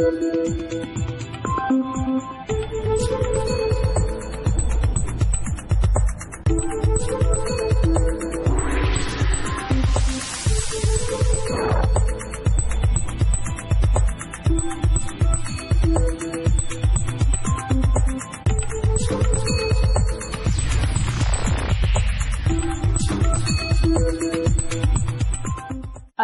Thank you.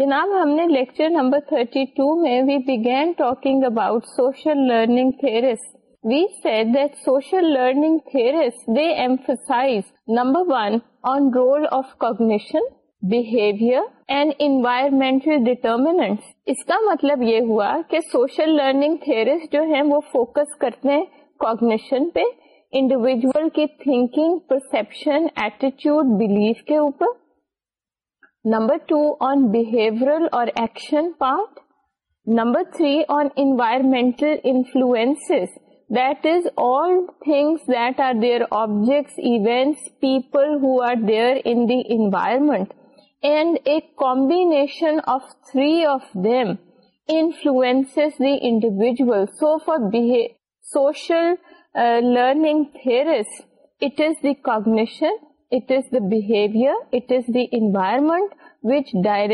جناب ہم نے لیکچر نمبر 32 میں we we begin talking about social social learning learning said that they emphasize number one on role of cognition behaviour and environmental determinant اس کا مطلب یہ ہوا کہ سوشل لرننگ تھریس جو ہیں وہ فوکس کرتے ہیں کوگنیشن پہ انڈیویجل کی تھنکنگ پرسپشن ایٹیچیوڈ بلیف کے اوپر Number 2 on behavioral or action part. Number 3 on environmental influences. That is all things that are there, objects, events, people who are there in the environment. And a combination of 3 of them influences the individual. So for social uh, learning theorists, it is the cognition, it is the behavior, it is the environment, dear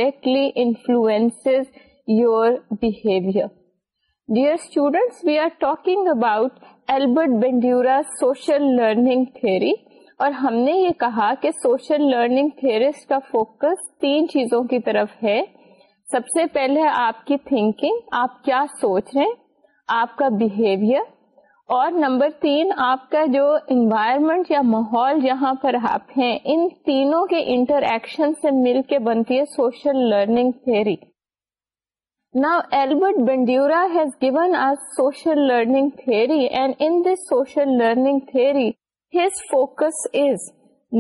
we are talking about Albert Bandura social learning theory. اور ہم نے یہ کہا کہ social learning theory کا focus تین چیزوں کی طرف ہے سب سے پہلے آپ کی تھنکنگ آپ کیا سوچ رہے ہیں آپ کا بہیویئر اور نمبر تین آپ کا جو انوائرمنٹ یا ماحول جہاں پر آپ ہیں ان تینوں کے انٹر ایکشن سے مل کے بنتی ہے social learning theory Now, Albert Bandura has given us social learning theory and in this social learning theory, his focus is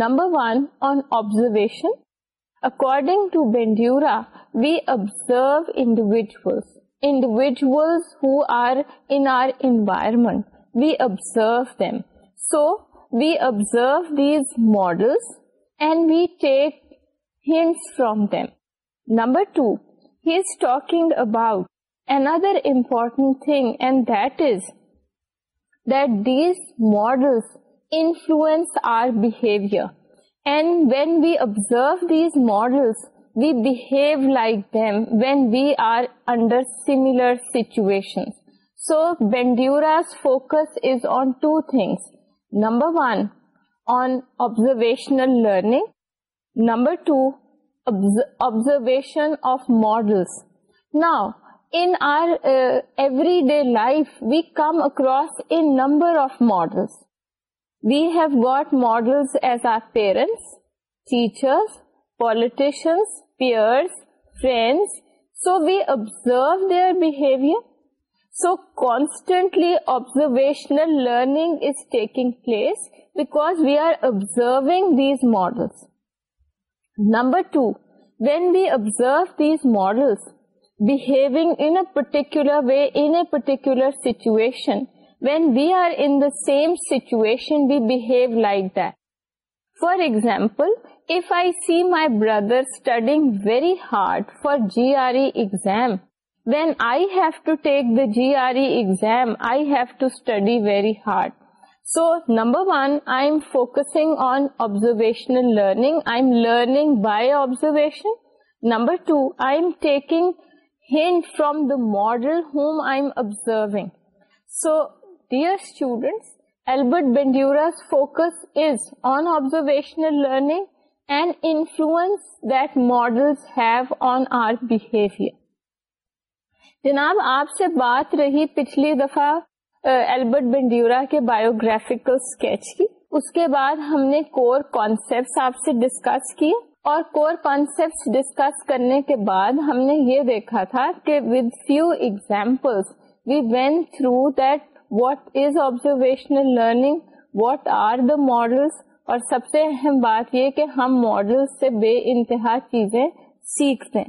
number one on observation. According to Bandura, we observe individuals, individuals who are in our environment. we observe them. So, we observe these models and we take hints from them. Number two, he is talking about another important thing, and that is that these models influence our behavior. And when we observe these models, we behave like them when we are under similar situations. So Bandura's focus is on two things. Number one, on observational learning. Number two, observation of models. Now, in our uh, everyday life, we come across a number of models. We have got models as our parents, teachers, politicians, peers, friends. So we observe their behavior so constantly observational learning is taking place because we are observing these models. Number two, when we observe these models behaving in a particular way, in a particular situation, when we are in the same situation, we behave like that. For example, if I see my brother studying very hard for GRE exam, G R E ایکزامٹری hard so number one observational learning by observation to I am taking hand from the model home آئیزر students Albert Bandura focus is observational learning and model جناب آپ سے بات رہی پچھلی دفعہ Albert Bandura کے biographical sketch کی اس کے بعد ہم نے کور کانسپٹس آپ سے ڈسکس کی اور کور کانسیپٹ ڈسکس کرنے کے بعد ہم نے یہ دیکھا تھا کہ with few example we went through that what is observational learning what are the models اور سب سے اہم بات یہ کہ ہم ماڈل سے بے انتہا چیزیں سیکھتے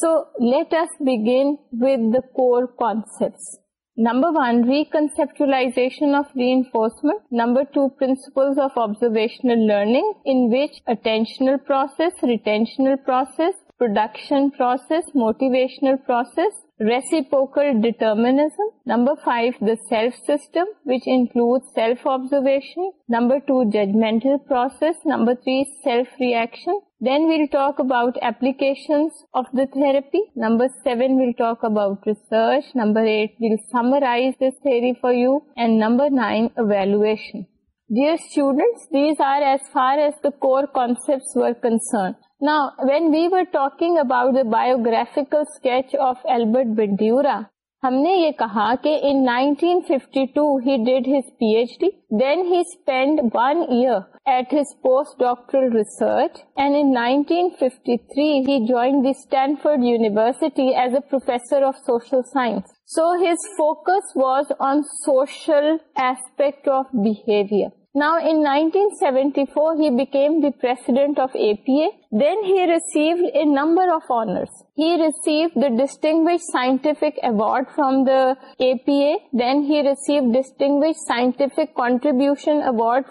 So let us begin with the core concepts. Number one, reconceptualization of reinforcement. Number two, principles of observational learning, in which attentional process, retentional process, production process, motivational process, Reciprocal determinism. Number 5, the self system, which includes self-observation. Number 2, judgmental process. Number 3, self-reaction. Then we'll talk about applications of the therapy. Number 7, we'll talk about research. Number 8, we'll summarize this theory for you. And number 9, evaluation. Dear students, these are as far as the core concepts were concerned. نا when we واقگ about the biographical sketch of Albert Bandura ہم نے یہ کہا کہ in nineteen fifty two he did his P H D then he spend one year at his post doctor research and in fifty three he join the Stanford University as a social science so his focus was on social aspect of behaviour now ninety seventy four ہیمس of A P A then he receive a number of honours distinguished distinguished scientific award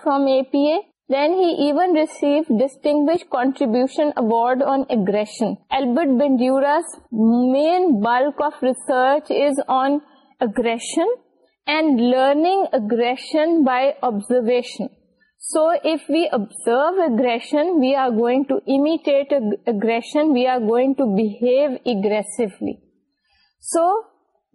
from A P A then huge contribution Albert Bandura's main bulk of research is on aggression and learning aggression by observation so if we observe aggression we are going to امیٹیٹریشن we are going to behave aggressively so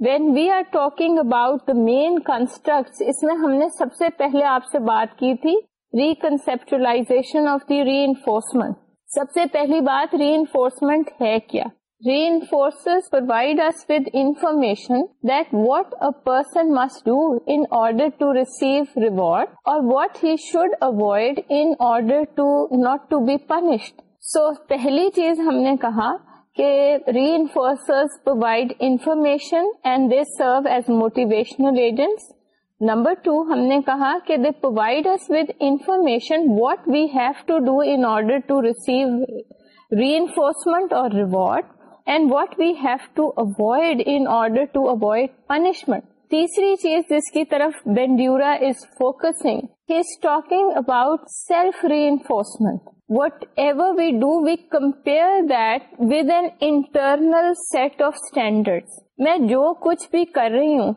when we are talking about main concert اس میں ہم نے سب سے پہلے آپ سے بات کی تھی ریکنسپچلائزیشن آف دی ری اینفورسمنٹ سب سے پہلی بات ری اینفورسمنٹ ہے کیا reinforce provide us with information that what a person must do ordered اور they provide us with information what we have to do order reinforcement اور reward and what we have to avoid in order to avoid punishment تیسری چیز جس کی طرف Bandura is focusing talking about self reinforcement whatever we do we compare that with an internal set of standard میں جو کچھ بھی کر رہی ہوں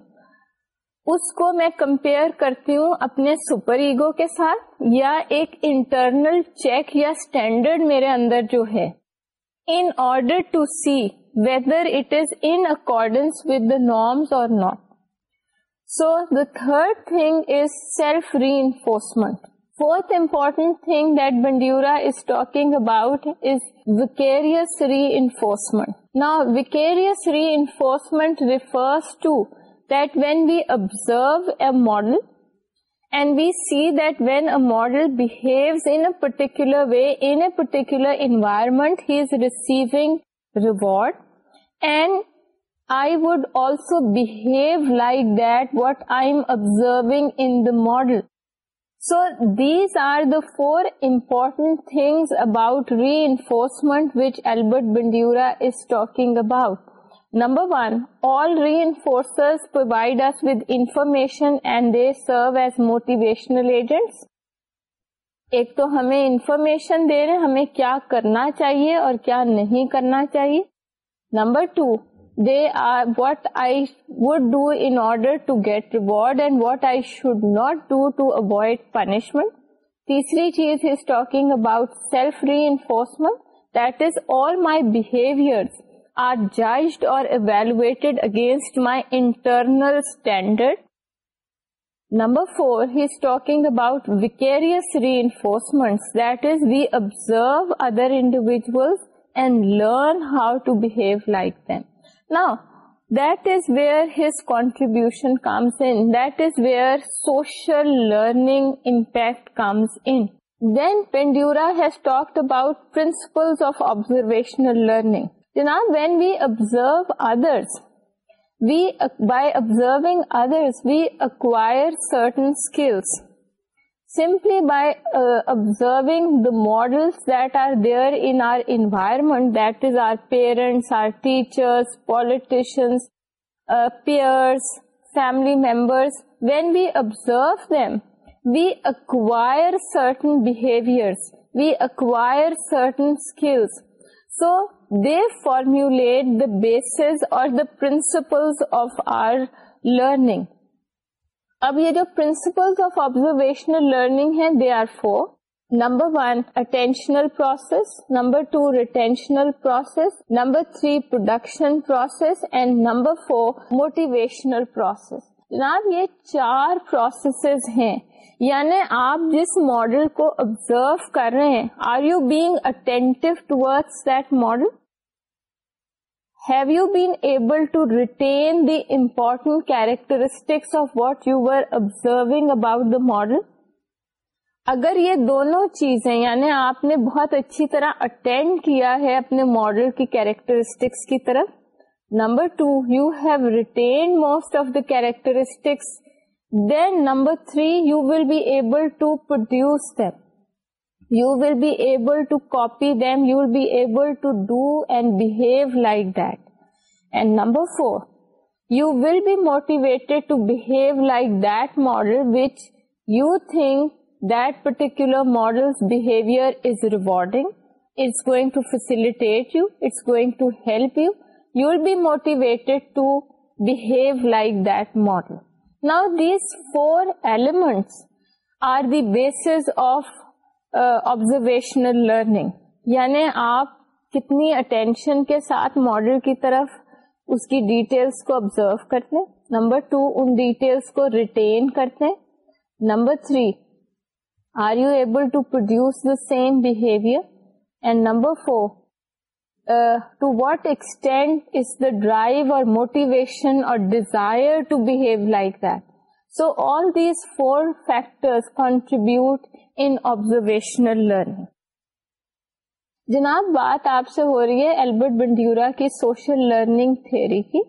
اس کو میں کمپیئر کرتی ہوں اپنے سپر ایگو کے ساتھ یا ایک انٹرنل چیک یا اسٹینڈرڈ میرے اندر جو ہے in order to see whether it is in accordance with the norms or not. So the third thing is self-reinforcement. Fourth important thing that Bandura is talking about is vicarious reinforcement. Now, vicarious reinforcement refers to that when we observe a model and we see that وینڈل پرٹیک way would also like that what I observing so these are the four important things about reinforcement Albert Bandura is talking about number one all reinforce provide information agents ایک تو ہمیں information دے رہے ہمیں کیا کرنا چاہیے اور کیا نہیں کرنا چاہیے number two they are what I would do in order to get reward and what I should not do to avoid punishment تیسری چیز is talking about self reinforcement that is all my behaviours are judged or evaluated against my internal standard. Number 4, he's talking about vicarious reinforcements. That is, we observe other individuals and learn how to behave like them. Now, that is where his contribution comes in. That is where social learning impact comes in. Then Bandura has talked about principles of observational learning. Janab, when we observe others, by observing others, we acquire certain skills. Simply by uh, observing the models that are there in our environment, that is our parents, our teachers, politicians, uh, peers, family members, when we observe them, we acquire certain behaviors, we acquire certain skills. So they formulate the base اور the principles of our learning اب یہ جو principle of observational learning ہیں they are four number one attentional process number two retentional process number three production process and number four motivational process جناب یہ چار process ہیں یعنی آپ جس ماڈل کو آبزرو کر رہے ہیں are you being that model have you been able to retain the important characteristics of what you are observing about the model اگر یہ دونوں چیزیں یعنی آپ نے بہت اچھی طرح اٹینڈ کیا ہے اپنے ماڈل کی کیریکٹرسٹکس کی طرف number two you have retain most of the characteristics then number three, you will be able to produce them. You will be able to copy them. You will be able to do and behave like that. And number four, you will be motivated to behave like that model which you think that particular model's behavior is rewarding. It's going to facilitate you. It's going to help you. You will be motivated to behave like that model. these these four elements are the of of observational learning یعنی آپ کتنی attention کے ساتھ model کی طرف اس کی details کو آبزرو کرتے ہیں نمبر ٹو ان ڈیٹیلس کو ریٹین کرتے ہیں number three are you able to produce the same behaviour and number four to what extent is the drive اور موٹیویشن اور desire to behave like that so all these four in observational learning جناب بات آپ سے ہو رہی ہے Albert Bandura کی سوشل لرننگ تھری کی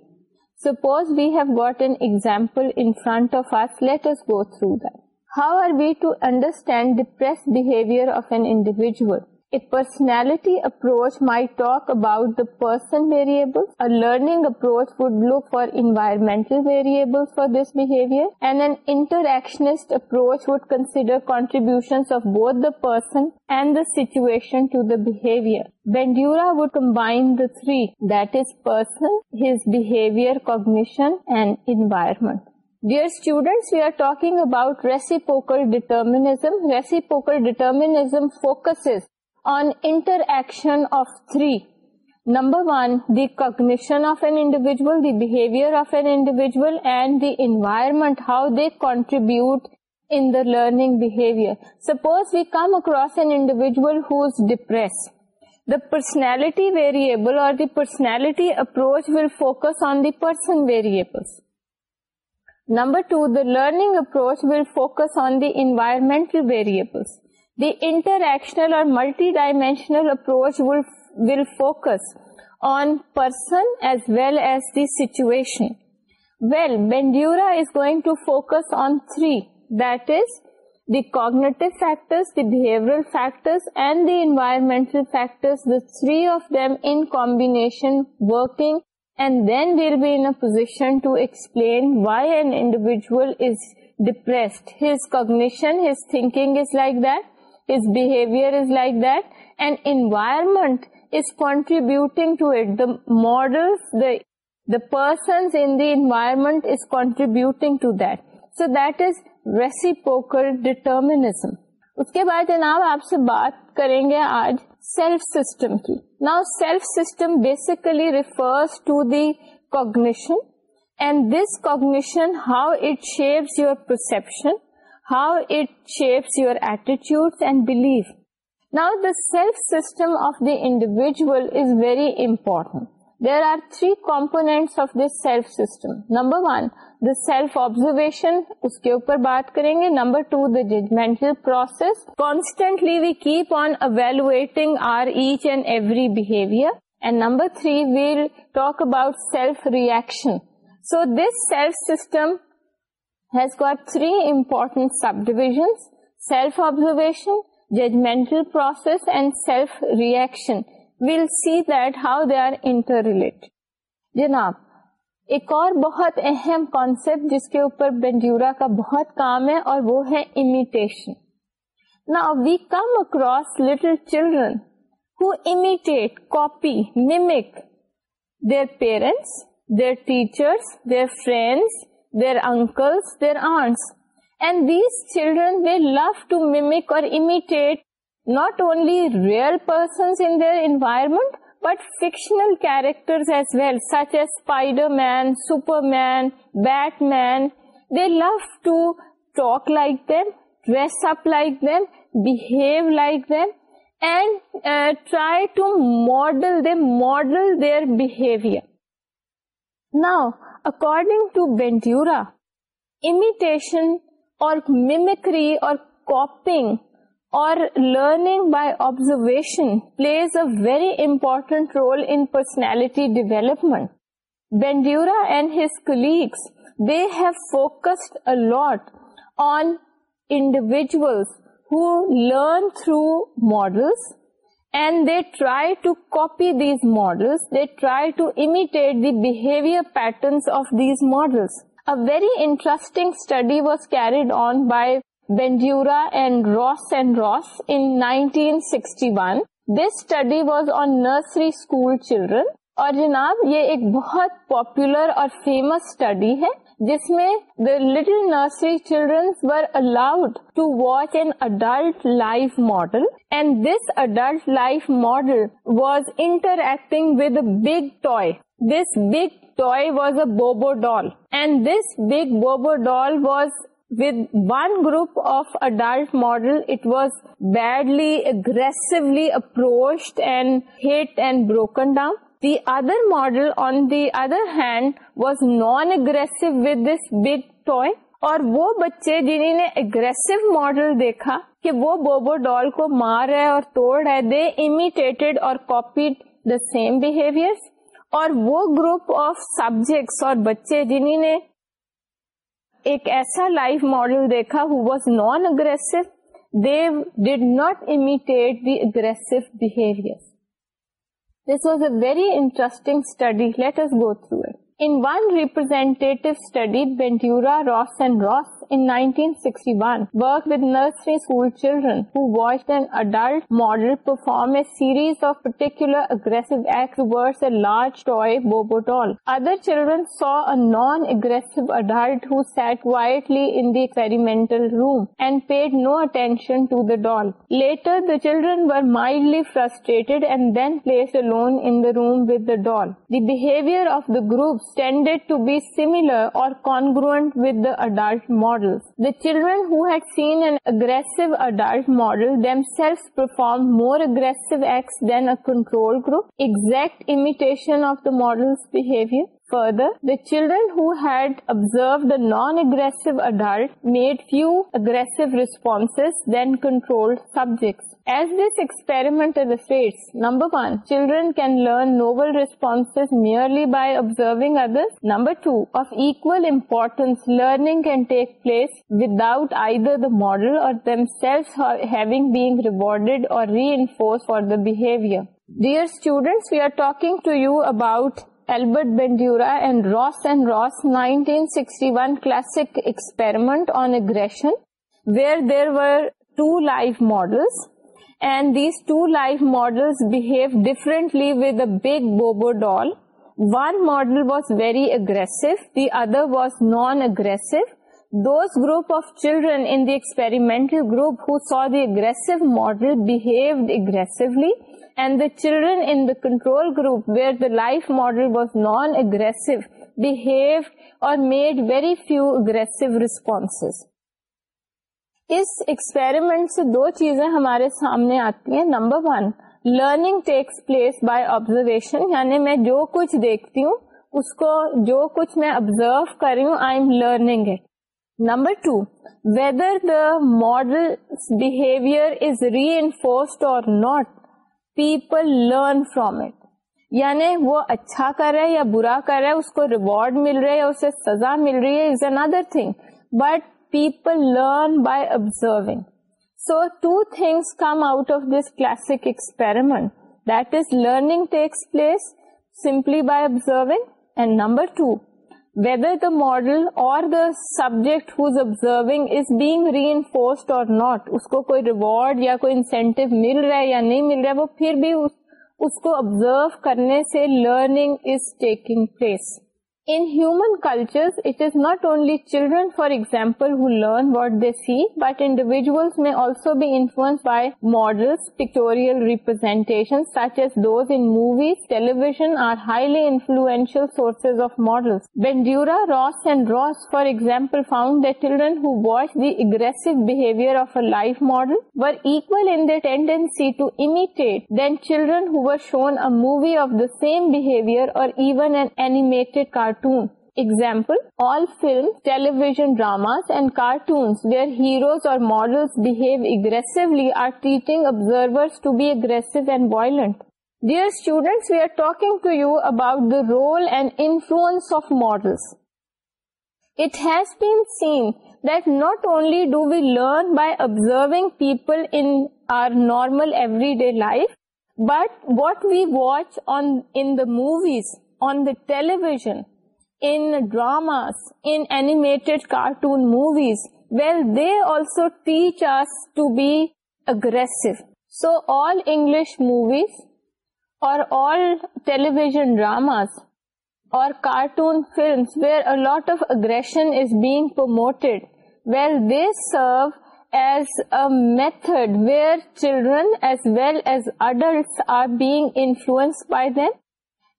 suppose we have in front of our through that how are we to understand depress behaviour of an individual A personality approach might talk about the person variables. A learning approach would look for environmental variables for this behavior. And an interactionist approach would consider contributions of both the person and the situation to the behavior. Bandura would combine the three, that is person, his behavior, cognition, and environment. Dear students, we are talking about reciprocal determinism. Reciprocal determinism focuses on interaction of three. Number one, the cognition of an individual, the behavior of an individual, and the environment, how they contribute in the learning behavior. Suppose we come across an individual who is depressed. The personality variable or the personality approach will focus on the person variables. Number two, the learning approach will focus on the environmental variables. The interactional or multidimensional approach will focus on person as well as the situation. Well, Bandura is going to focus on three, that is the cognitive factors, the behavioral factors and the environmental factors, the three of them in combination working, and then we'll be in a position to explain why an individual is depressed. His cognition, his thinking is like that. His behavior is like that. And environment is contributing to it. The models, the, the persons in the environment is contributing to that. So that is reciprocal determinism. اس کے بعد جناب آپ سے بات کریں گے آج سیلف سسٹم کی نا self system basically refers to the cognition and this cognition how it shapes your perception how it shapes your attitude and belief now the self system of the individual is very important there are three component of this self system number one the self observation اس کے اوپر بات کریں گے number two the judgmental process constantly we keep on evaluating our each and every behaviour and number three we'll talk about self reaction so this self system has judgmental sub and process reaction we'll see that how they interrelate جناب ایک اور بہت اہم concept جس کے اوپر Bandura کا بہت کام ہے اور وہ ہے امیٹیشن نا we come across little children who imitate copy نمک their parents their their friends their uncles, their aunts. And these children, they love to mimic or imitate not only real persons in their environment, but fictional characters as well, such as Spider-Man, Superman, Batman. They love to talk like them, dress up like them, behave like them, and uh, try to model their behavior. Now, according to Bandura, imitation or mimicry or copying or learning by observation plays a very important role in personality development. Bandura and his colleagues, they have focused a lot on individuals who learn through models and they try to copy these model they try to imitate behaviour patterns of these models a very interesting study was carried on by Bandura and Ross and Ross in nineteen sixty one this study was on nursery school children اور جناب یہ ایک بہت popular اور famous study ہے جس میں the little nursery childrens were allowed to watch an adult life model and this adult life model was interacting with big toy this big toy was a Bobo doll and this big Bobo doll was with one group of adult model it was badly aggressively approached and hit and broken down the other model on the other hand was non aggressive اور وہ بچے جنہیں aggressive model دیکھا کہ وہ بوبو ڈال کو مار رہا ہے اور توڑ رہا ہے دے امیٹیڈ اور کاپیڈ دا سیم بہیویئر اور وہ گروپ آف سبجیکٹس اور بچے جنہیں ایک ایسا لائف ماڈل دیکھا ہو was non aggressive they did not imitate the aggressive behaviour This was a very interesting study. Let us go through it. In one representative study, Bandura, Ross and Ross children first and then place room with the doll دیویئر اور The children who had seen an aggressive adult model themselves performed more aggressive acts than a control group, exact imitation of the model's behavior. Further, the children who had observed a non-aggressive adult made few aggressive responses than controlled subjects. As this experiments number one children case learning can take place without model اور reinforce for the behaviour their student we are talking to you about Albert Bandura Ross and Ross nineteen sixty one کلاسکمنٹ on اگر where there were two life models life model was non aggressive response اس experiment سے دو چیزیں ہمارے سامنے آتی ہیں number one learning takes place by observation یعنی میں جو کچھ دیکھتی ہوں اس کو جو کچھ میں آبزرو کر رہی ہوں I am learning number two whether the model behaviour is reinforced or not people learn from it یعنی وہ اچھا کر رہا ہے یا برا کر رہا ہے اس کو ریوارڈ مل رہا ہے اسے سزا مل رہی ہے is another thing but people learn observing so two things come out of this کلاسکرمنٹ that is learning simply by observed number two whether the model or the subject observing is being reinforce or not اس کو کوئی reward یا کوئی incentive مل رہا ہے یا نہیں مل رہا ہے وہ پھر بھی اس کو ابزرو کرنے سے learning is taking place in human کلچرن for example what they see but individual میں also be influence by model ٹیلیویژنشلڈیورا Ross and Ross for example found the children watch the aggressor shown a movie of the same behaviour or dramas and کارٹونٹ their and of model it has not only do we learn by observing people every day life but what we watch movies on the television movies well they also teacher dramas or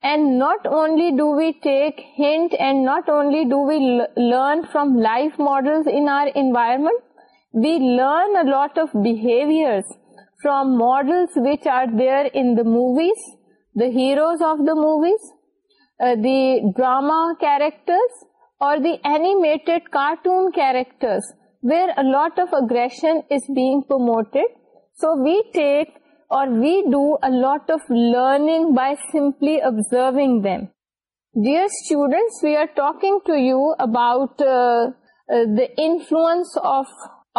and not only do we take hint and not only do we learn from life ماڈلسمنٹ we لرنٹر movies the heroes of the movies the drama character that cartoon characters were lot of اگر so we take we do a lot of learning by simply observing them dear students we are talking to you about the influence of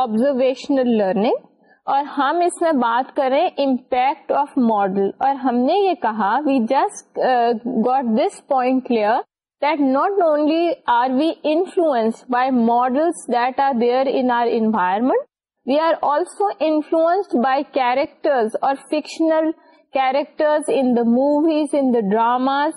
observational learning اور ہم اس میں بات کریں impact of model اور ہم نے یہ کہا we just got this point clear that not only are we influence by models that are there in our environment We are also influenced by characters or fictional characters in the movies, in the dramas,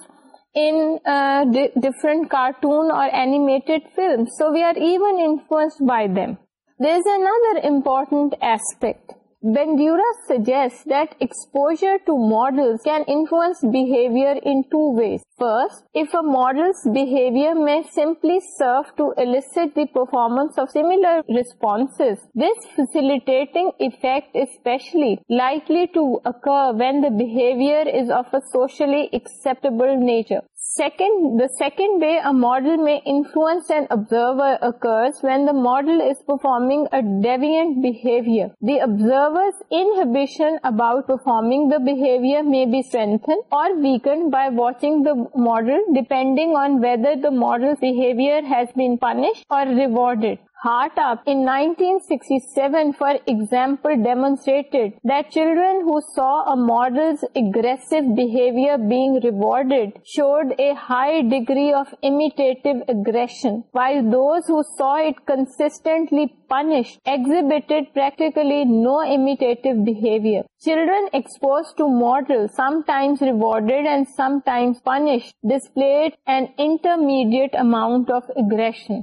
in uh, different cartoon or animated films. So we are even influenced by them. There is another important aspect. Bandura suggests that exposure to models can influence behavior in two ways. First, if a model's behavior may simply serve to elicit the performance of similar responses, this facilitating effect is especially likely to occur when the behavior is of a socially acceptable nature. The second way a model may influence an observer occurs when the model is performing a deviant behavior. The observer's inhibition about performing the behavior may be strengthened or weakened by watching the model, depending on whether the model's behavior has been punished or rewarded. Hart up in 1967, for example, demonstrated that children who saw a model's aggressive behavior being rewarded showed a high degree of imitative aggression, while those who saw it consistently punished exhibited practically no imitative behavior. Children exposed to models, sometimes rewarded and sometimes punished, displayed an intermediate amount of aggression.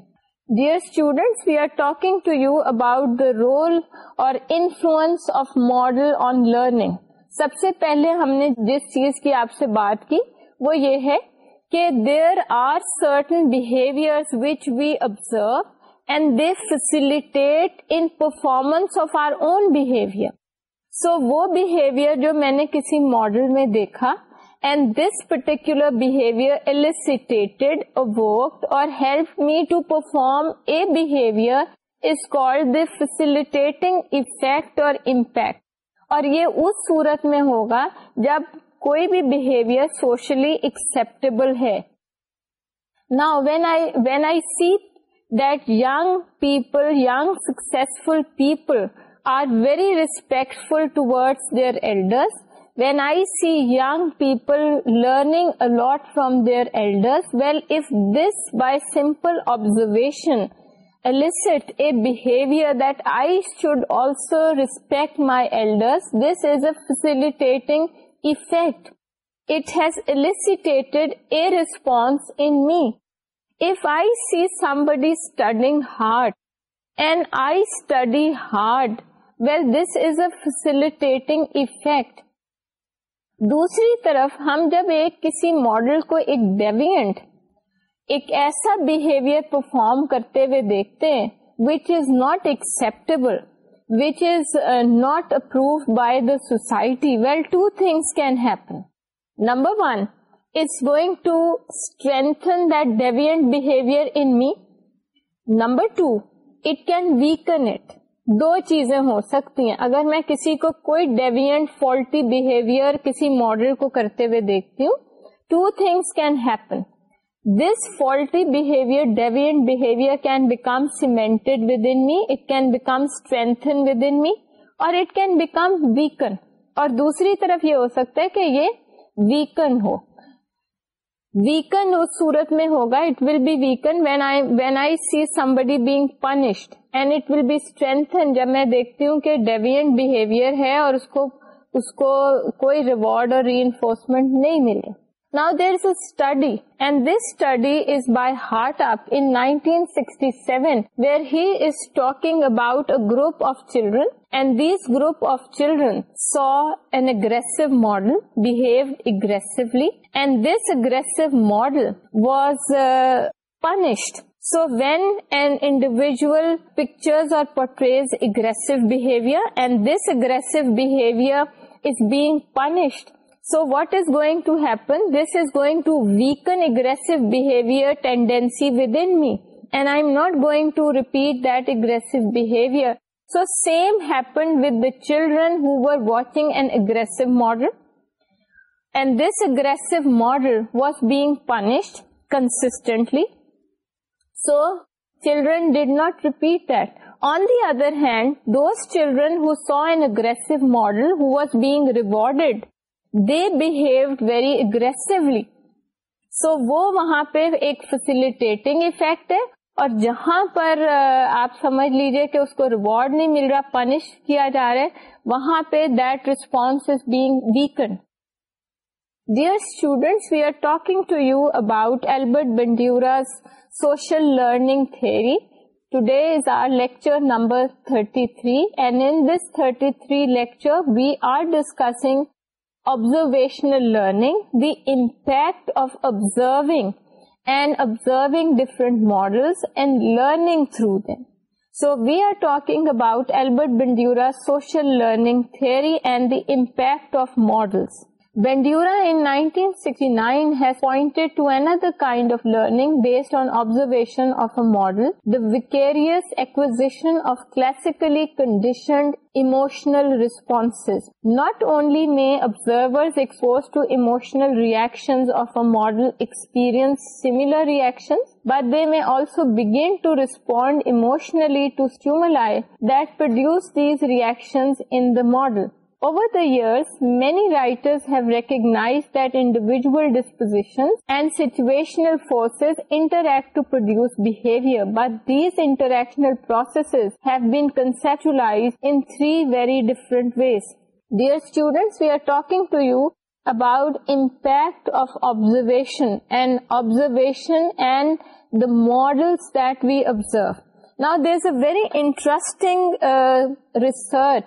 Dear students we are talking to you about the role or influence of model on learning. سب سے پہلے ہم نے جس چیز کی آپ سے بات کی وہ یہ ہے کہ there are certain behaviour which we observe and they facilitate in performance of our own behaviour so وہ بہیویئر جو میں نے کسی ماڈل میں دیکھا and this particular behaviour elicited اوک or help me to perform a behaviour is quality or impact اور یہ اس صورت میں ہوگا جب کوئی بھی بہیویئر سوشلی ایکسپٹیبل ہے نا when I when I see that young people young successful people are very respectful toward their elders When I see young people learning a lot from their elders, well, if this by simple observation elicits a behavior that I should also respect my elders, this is a facilitating effect. It has elicited a response in me. If I see somebody studying hard and I study hard, well, this is a facilitating effect. دوسری طرف ہم جب ایک کسی model کو ایک deviant ایک ایسا بہیویئر پرفارم کرتے ہوئے دیکھتے ہیں which is not acceptable which is not approve by the society well two things can happen number one is going to strengthen that deviant behaviour in me number two it can weaken it دو چیزیں ہو سکتی ہیں اگر میں کسی کو کوئی ڈیویئنٹ فالٹی بہیویئر کسی ماڈل کو کرتے ہوئے دیکھتی ہوں two things can happen this faulty behaviour deviant behaviour can become with in me it can become strengthen me اور اٹ کین بیکم ویکن اور دوسری طرف یہ ہو سکتا ہے کہ یہ ویکن ہو ویکن اس صورت میں ہوگا it will be weaken when I when I see being punished and it will be strengthen جب میں دیکھتی ہوں کہ ڈیویئنٹ بہیویئر ہے اور اس اس کو کو کوئی ریوارڈ اور ری انفورسمنٹ نہیں ملے now there is a study and this study is by Hartup in nineteen sixty seven where he is talking about a group of children and this group of children so an aggressive model behave aggressively and this aggressive model was punished so وینڈ individual picture me and I am not going to repeat that اگر so same happen children watching and aggressive model and this اگریس model was being punished constantly so children did not repeat that on the other hand those children so an aggressive model affect ہے اور جہاں پر آپ سمجھ لیجیے کہ اس کو reward نہیں مل رہا پنش کیا جا رہا ہے وہاں پہ دسپونس being weakened dear students we are talking to you about Albert Bandura's social learning theory. Today is our lecture number 33, and in this 33 lecture we are discussing observational learning, the impact of observing and observing different models and learning through them. So we are talking about Albert Bandura's social learning theory and the impact of models. Bandura in nineteen sixty نائنٹیڈ اندرویشن conditional response not only میں observer expose to emotional reaction experience similar reaction but they میں model Over the years, many writers have recognized that individual dispositions and situational forces interact to produce behavior, but these interactional processes have been conceptualized in three very different ways. Dear students, we are talking to you about impact of observation and the models that we observe. Now, there's a very interesting uh, research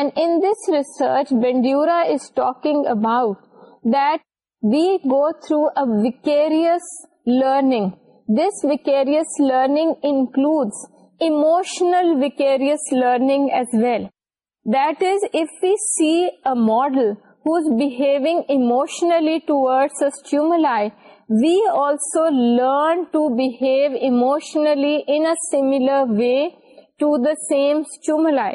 and in this research, Bandura is talking about that we go through a vicarious learning. This vicarious learning includes emotional vicarious learning as well. That is, if we see a model who's behaving emotionally towards a stimuli, we also learn to behave emotionally in a similar way to the same stimuli.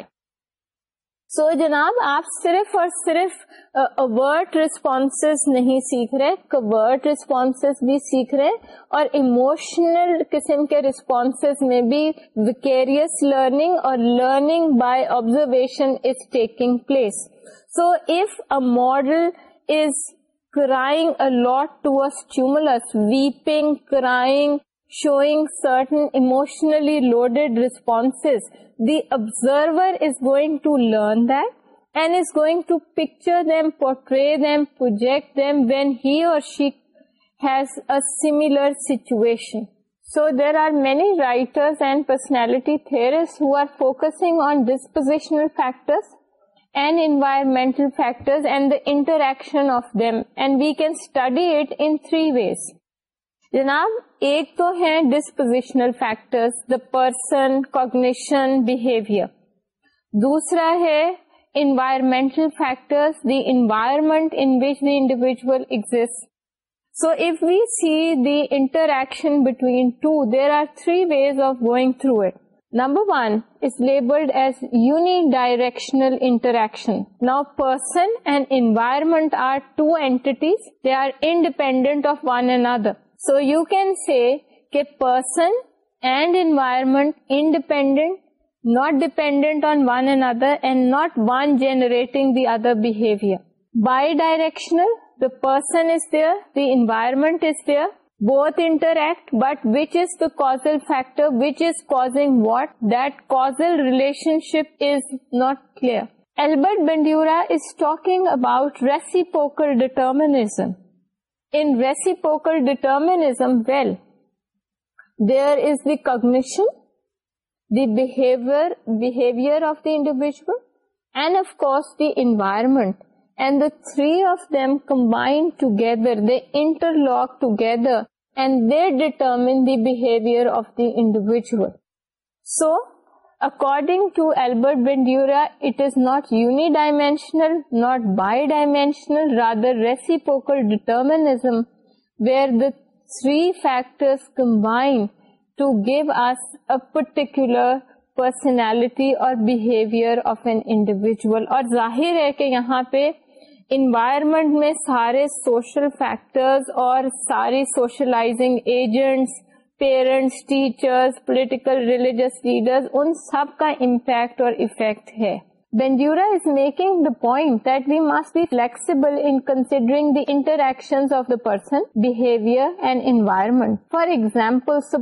So so, جناب آپ صرف اور صرف response نہیں سیکھ رہے court response بھی سیکھ رہے اور اموشنل میں بھی ویکیریس لرننگ اور learning by observation is taking place so if a model is crying a lot to اچمولس weeping crying showing certain emotionally loaded response observer is going to learn then is going to picture situation so there are many رائٹرسنالٹی Thar focusing on dispositional factor and ایمنٹل factor interaction of them and we can study it three ways جناب ایک تو ہے dispositional factors the person cognition behaviour دوسرا ہے environmental factors the environment in which the individual exist so if we see the interaction between two there are three ways of going through it number one is labelled as unidirectional interaction no person and environment are two entities they are independent of one and other So you can say that person and environment independent, not dependent on one another and not one generating the other behavior. Bidirectional, the person is there, the environment is there, both interact, but which is the causal factor, which is causing what? That causal relationship is not clear. Albert Bandura is talking about reciprocal determinism in reciprocal determinism, well, there is the cognition, the behavior of the individual, and of course the environment. And the three of them combine together, they interlock together, and they determine the behavior of the individual. So according to Albert Bandura it is not unidimensional not bidimensional rather reciprocal determinism we factors combine to give us a particular personality or behaviour of an individual اور ظاہر ہے کہ یہاں پہ environment میں سارے social factors اور ساری socialising agents parents teachers political religious leaders ان سب کا امپیکٹ اور افیکٹ ہے Bandura is making the point that we must be flexible and ایمنٹ for examples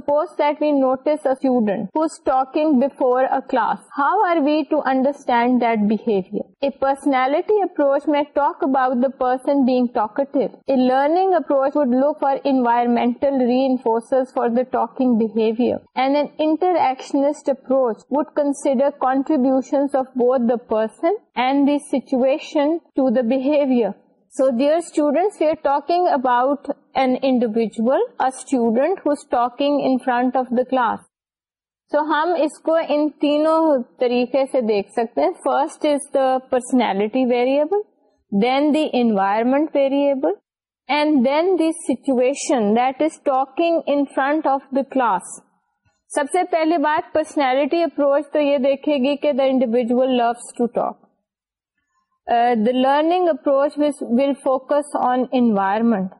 how are we to understand that behaviour a personality approach میں talk about the person being a learning approach وائرمنٹل reinforce for the talker and and interactionist approach would consider contribution of both the person and the situation to the behaviour so there you are talk about an individual front of the class so ہم اس کو ان تینوں طریقے سے دیکھ سکتے first is the personality variable then the environment variable and then دیچویشن داکنگ in front of the class سب سے پہلی بات پرسنالٹی اپروچ تو یہ دیکھے گی کہ the individual loves to talk the learning approach will focus on environment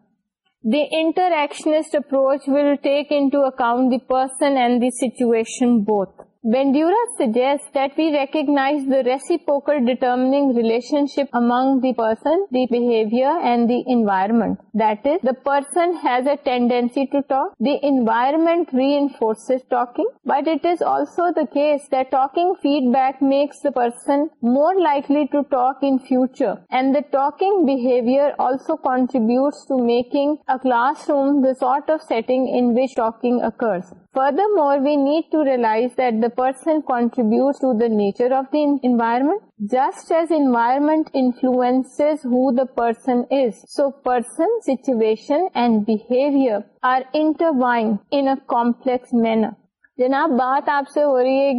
the interactionist approach will take into account the person and the situation both Bandura suggests that we recognize the reciprocal determining relationship among the person, the behavior and the environment. That is, the person has a tendency to talk. The environment reinforces talking. But it is also the case that talking feedback makes the person more likely to talk in future. And the talking behavior also contributes to making a classroom the sort of setting in which talking occurs. Further we need to realise that the person کانٹریبیوٹرمنٹ just as environment how the person is so person situation and behaviour are انٹروائنگلیکس manner جناب بات آپ سے ہو رہی ہے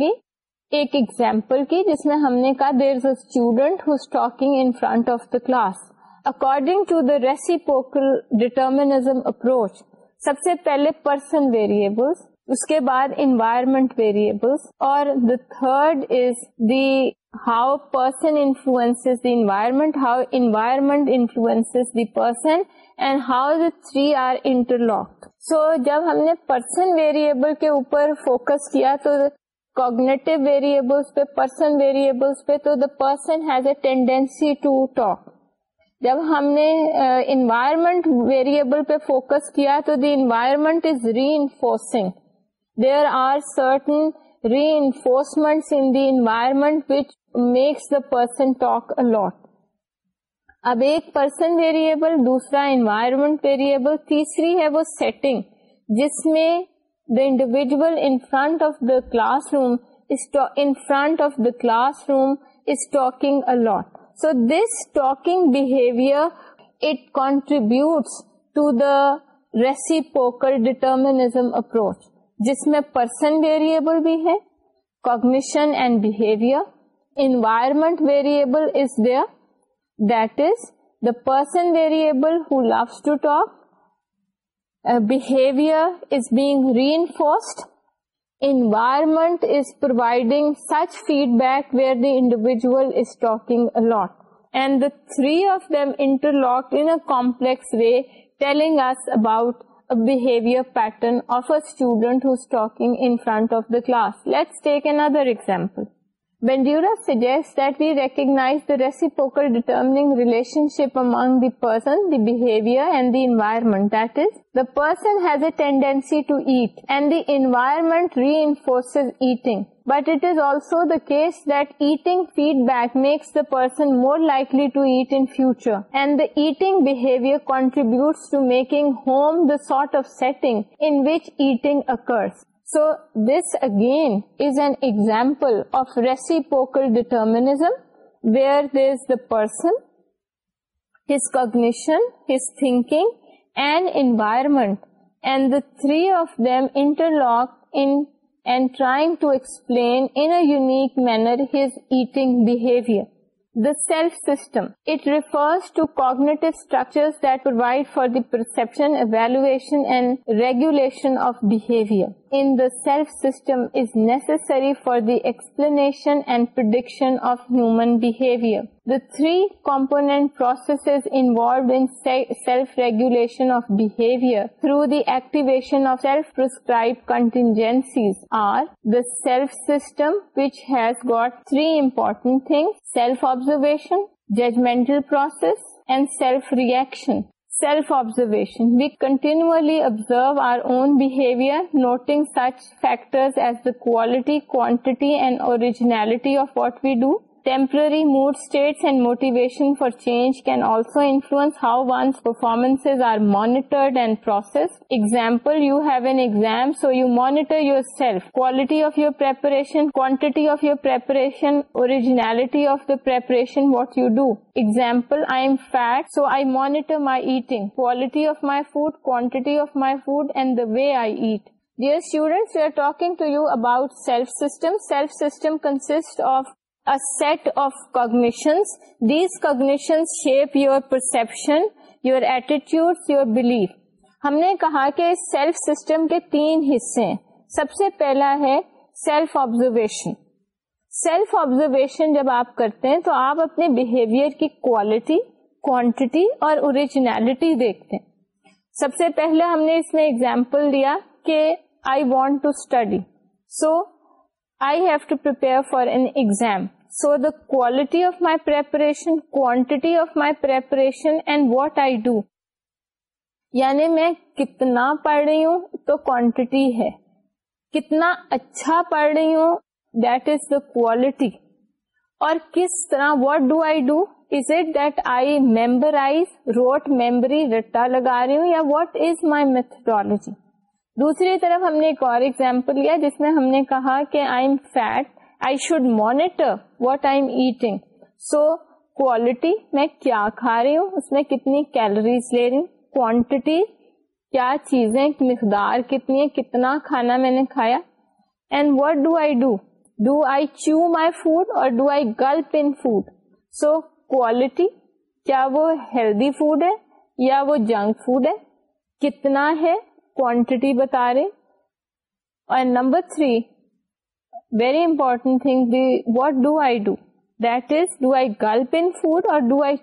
ایک example کی جس میں ہم نے کہا there is a student who's talking in front of the class according to the reciprocal determinism approach سب سے پہلے پرسن ویریئبل اس کے بعد انوائرمنٹ ویریبلس اور the third is the how person influence the environment how environment influence the person and how the three are interlock so جب ہم نے پرسن ویریبل کے اوپر فوکس کیا تو کوگنیٹو ویریبلس پہ پرسن ویریبلس پہ تو the person has a tendency to talk جب ہم نے انوائرمنٹ uh, ویریبل پہ فوکس کیا تو the environment is reinforcing there are certain reinforcement makes the person talk a lot اب ایک پرسن ویریئبل انوائرمنٹ ویریبل تیسری ہے the individual in front of the class room in front of the class room is talking a lot so this talking behaviour it contributes to the reciprocal determinism approach جس میں person variable بھی ہے cognition and behaviour environment variable is there that is the person variable who loves to talk behaviour is being reinforced environment is providing such feedback where the individual is talking a lot and the three of them inter in a complex way telling us about a behavior pattern of a student who's talking in front of the class. Let's take another example. Bandura suggests that we recognize the reciprocal determining relationship among the person, the behavior and the environment. That is, the person has a tendency to eat and the environment reinforces eating. But it is also the case that eating feedback makes the person more likely to eat in future. And the eating behavior contributes to making home the sort of setting in which eating occurs. So this again is an example of reciprocal determinism, where there is the person, his cognition, his thinking and environment, and the three of them interlock in and trying to explain in a unique manner his eating behavior. The self system, it refers to cognitive structures that provide for the perception, evaluation and regulation of behavior. In the self system is necessary for the explanation and prediction of human behavior the three component processes involved in self-regulation of behavior through the activation of self-prescribed contingencies are the self system, which has got three important things: self-observation, judgmental process, and self-reaction. Self-observation. We continually observe our own behavior, noting such factors as the quality, quantity, and originality of what we do. Temporary mood states and motivation for change can also influence how one's performances are monitored and processed. Example, you have an exam, so you monitor yourself. Quality of your preparation, quantity of your preparation, originality of the preparation, what you do. Example, I am fat, so I monitor my eating. Quality of my food, quantity of my food, and the way I eat. Dear students, we are talking to you about self-system. Self-system consists of set of cognitions these cognitions shape your perception your attitudes, your belief ہم نے کہا کہ self system کے تین حصے ہیں سب سے پہلا ہے سیلف آبزرویشن سیلف آبزرویشن جب آپ کرتے ہیں تو آپ اپنے بہیویئر کی کوالٹی کوانٹٹی اوریجنالٹی دیکھتے ہیں سب سے پہلے ہم نے اس میں ایگزامپل دیا کہ I want to study so I have to prepare for an exam so the quality of my preparation quantity of my preparation and what I do یعنی میں کتنا پڑھ رہی ہوں تو کوانٹٹی ہے کتنا اچھا پڑھ رہی ہوں that از دا کوالٹی اور کس طرح what do I do is it that I memorize rote memory رٹا لگا رہی ہوں یا واٹ از مائی میتھڈالوجی دوسری طرف ہم نے ایک اور ایگزامپل لیا جس میں ہم نے کہا کہ I am fat I شونیٹر what I eating so quality میں کیا کھا رہی ہوں اس میں کتنی کیلریز لے رہی ہوں کیا چیزیں مقدار کتنی کتنا کھانا میں نے کھایا and what do I do do I chew my food اور do I gulp in food so quality کیا وہ ہیلدی فوڈ ہے یا وہ جنک فوڈ ہے کتنا ہے quantity بتا رہے اور number three very important what do I do that is do I gulp in food اور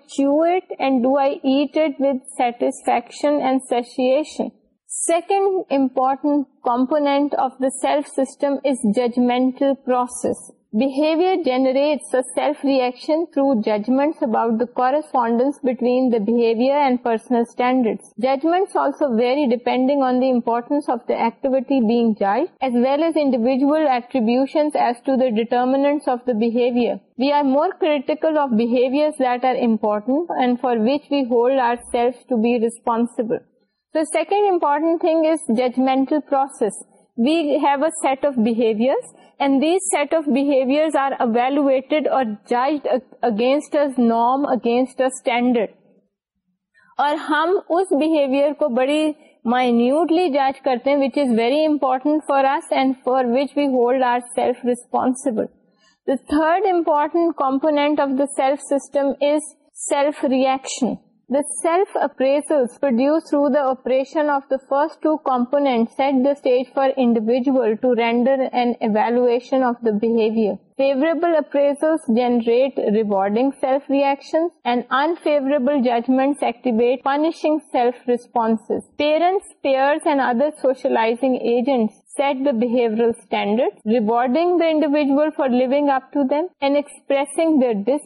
self system is judgment process behaviour generate self reaction through judgment اباؤٹسپونڈلس between the behaviour and personal judgment also vary depending on the importance as well as individual ایزرمنٹ we are more کرمپورٹنٹ for which we hold our self to be responsible second important thing is judgmental process we have a set of behaviours جج against norm against standard اور ہم اس behaviour کو بڑی minutely جج کرتے ہیں which is very important for and for which we hold our self responsible the third important component of the self system is self reaction The self-appraisals produced through the operation of the first two components set the stage for individual to render an evaluation of the behavior. Favorable appraisals generate rewarding self-reactions, and unfavorable judgments activate punishing self-responses. Parents, peers, and other socializing agents standard rewarding form Delhi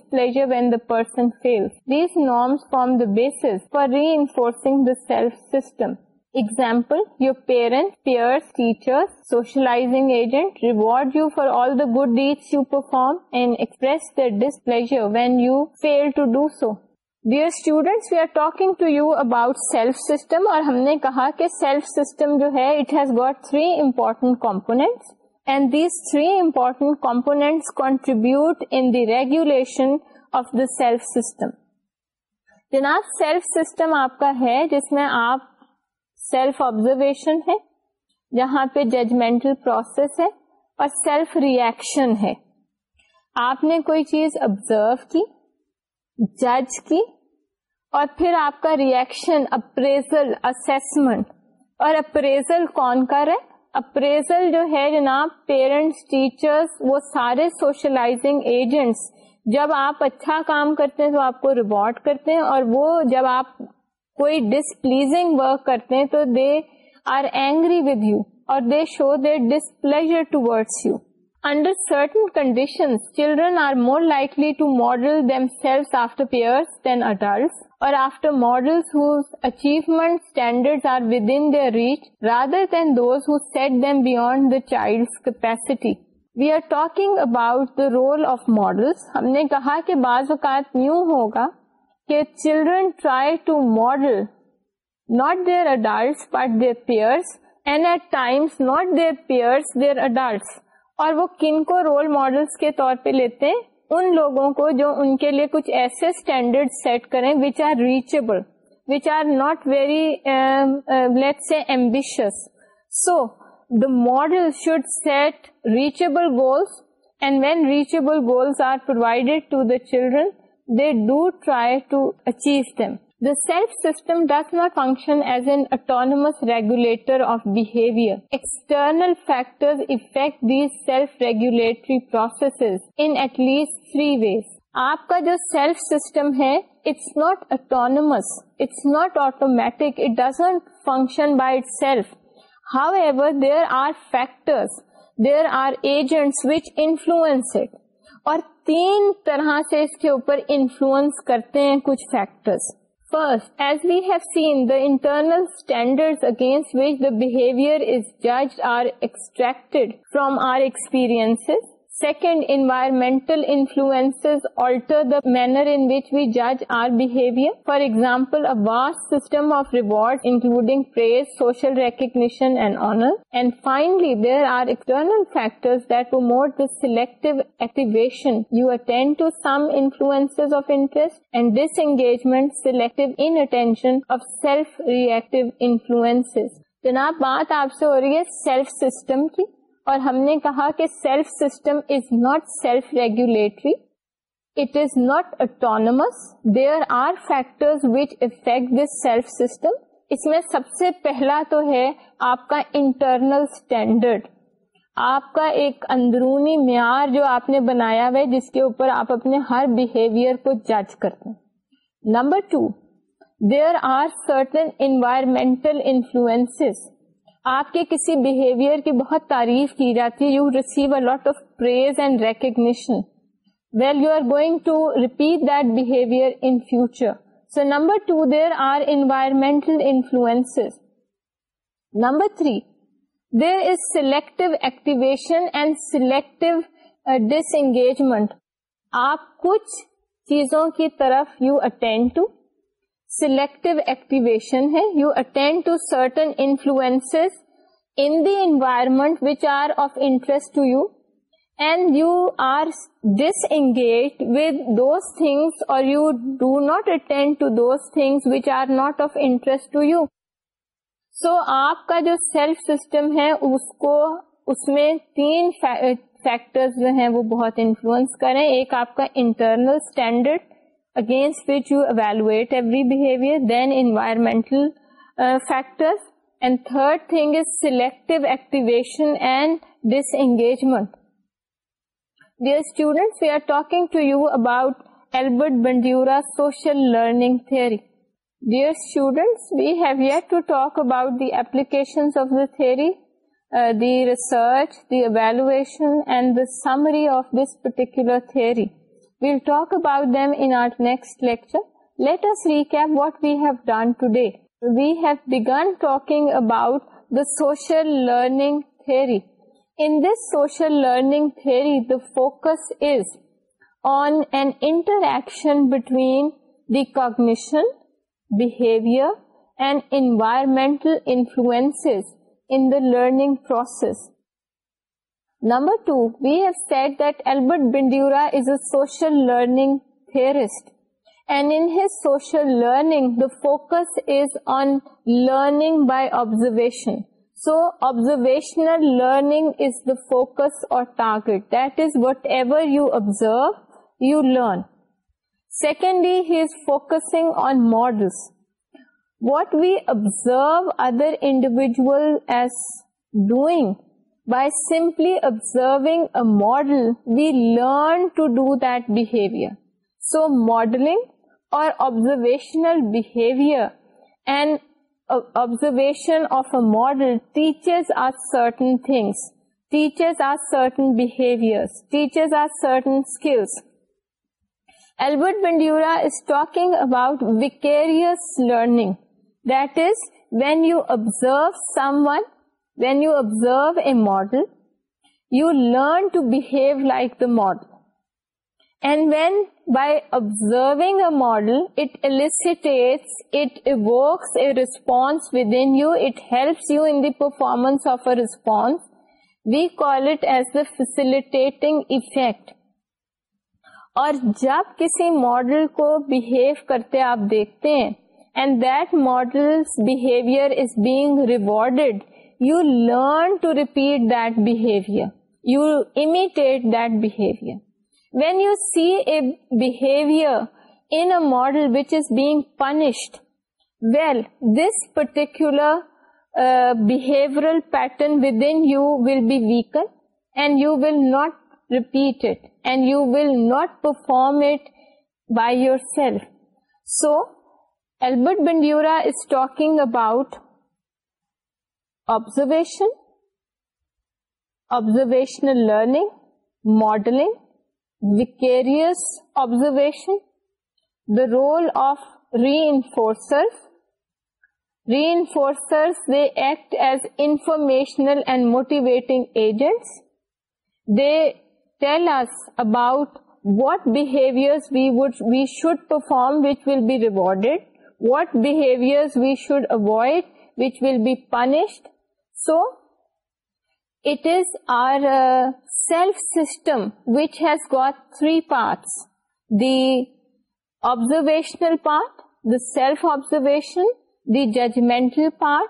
these norms form the base for reinforcing self system example your parents peers teachers socializing agent reward you for all the good deed you perform and express this pleasure when you feel to do so dear students we are talking to you about self system اور ہم نے کہا کہ self system جو ہے it has got three important components and these three important components contribute in the regulation of the self system جناب self system آپ کا ہے جس میں آپ سیلف آبزرویشن ہے جہاں پہ ججمنٹل پروسیس ہے اور سیلف ریئیکشن ہے آپ نے کوئی چیز آبزرو کی جج کی اور پھر آپ کا ریئیکشن اپریزل اسمنٹ اور اپریزل کون کر رہے اپریزل جو ہے جناب پیرنٹس ٹیچرس وہ سارے سوشلائزنگ ایجنٹس جب آپ اچھا کام کرتے ہیں تو آپ کو ریوارڈ کرتے ہیں اور وہ جب آپ کوئی ڈس پلیزنگ ورک کرتے ہیں تو they are angry with you اور they show the displeasure to words you under certain condition children are more likely to model peer modelled the child capacity we are talking about the role of model ہم نے کہا کہ بعض اوقات نیو ہوگا children try to model not their adults but their peers in times not their peer their adults اور وہ کن کو رول ماڈلس کے طور پہ لیتے ہیں ان لوگوں کو جو ان کے لیے کچھ ایسے اسٹینڈرڈ سیٹ کریں which are reachable which are not very late سے ambitious so the model should set reachable goals and when reachable goals are provided to the children they do try to achieve them the self system does not function as an autonomous regulator of behaviour external factors دیلف regulatory process in at least three ways آپ کا جو self system ہے it's not autonomous it's not automatic it doesn't function by it self however there are factors there are agents which influence اور تین طرح سے اس کے اوپر انفلوئنس کرتے ہیں کچھ factors First, as we have seen, the internal standards against which the behavior is judged are extracted from our experiences second environmental influence alter the manner in which we جج our behaviour for example a vast system of reward including recognition and honour and finally there are external factors you attend to some influence of interest and disengagement selection of self react influence جناب بات آپ سے ہو رہی ہے self system کی اور ہم نے کہا کہ self system is not self regulatory it is not autonomous there are factor which affect this self system اس میں سب سے پہلا تو ہے آپ کا انٹرنل اسٹینڈرڈ آپ کا ایک اندرونی معیار جو آپ نے بنایا ہوا ہے جس کے اوپر آپ اپنے ہر بہیویئر کو جج کرتے ہیں number two there are certain environmental influence آپ کے کسی بہیویئر کی بہت تعریف کی جاتی ہے you receive a lot of praise and recognition well you are going to repeat that behaviour in future so number two there are environmental influence number three there is selective activation and selective disengagement آپ کچھ چیزوں کی طرف you attend to selective activation ہے you attend to certain influence in the environment which are of interest to you and you are disengage with those things اور you do not attend to those things which are not of interest to you so آپ کا جو self system ہے اس کو اس میں تین factor جو ہیں وہ بہت انفلوئنس کریں ایک آپ کا internal standard against which you evaluate every behavior, then environmental uh, factors, and third thing is selective activation and disengagement. Dear students, we are talking to you about Albert Bandura's social learning theory. Dear students, we have yet to talk about the applications of the theory, uh, the research, the evaluation, and the summary of this particular theory. We'll talk about next lecture we have booking about learning social learning theory focus is on and interaction between recognition behaviour and environmental influence the learning process Number 2, we have said that Albert Bandura is a social learning theorist. And in his social learning, the focus is on learning by observation. So, observational learning is the focus or target. That is, whatever you observe, you learn. Secondly, he is focusing on models. What we observe other individuals as doing by simply observing a model, we learn to do that behavior. So modeling or observational behavior and observation of a model teaches us certain things, teaches us certain behaviors, teaches us certain skills. Albert Bandura is talking about vicarious learning. That is, when you observe someone when you observe a model you learn to behave like the model performance of a response we call it as اٹی اور جب کسی model کو behave کرتے آپ دیکھتے ہیں and that model behaviour is being rewarded you learn to repeat that behavior. You imitate that behavior. When you see a behavior in a model which is being punished, well, this particular uh, behavioral pattern within you will be weakened, and you will not repeat it, and you will not perform it by yourself. So, Albert Bandura is talking about learning ماڈلنگیشن the role of re افور ایکز informational they tell about what behave we should perform will be rewarded وٹرس be punished So, it is our uh, self system which has got three parts. The observational part, the self-observation, the judgmental part,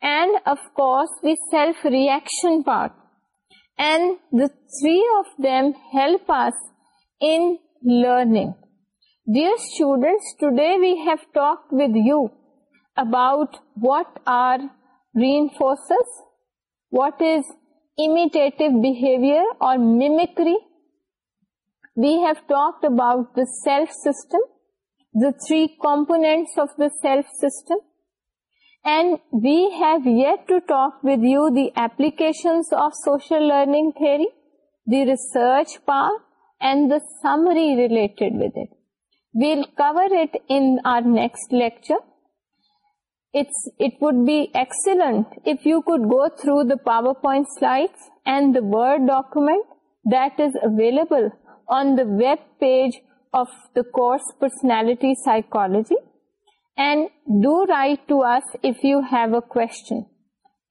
and of course the self-reaction part. And the three of them help us in learning. Dear students, today we have talked with you about what are ریفوس what is امیٹی اور self system the three component of the self said we have yet to talk with you the application learning three the research part and the some re related we'll cover it in next lecture it would be excellent if you could go through the PowerPoint slides and the Word document that is available on the web page of the course Personality Psychology, and do write to us if you have a question.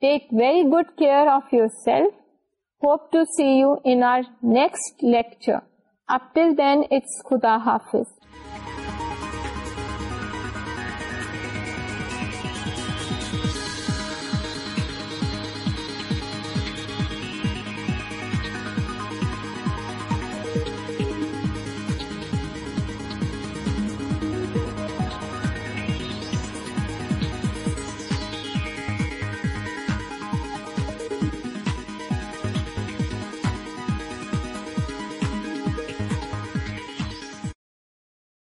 Take very good care of yourself. Hope to see you in our next lecture. Up till then, it's Khuda Hafiz.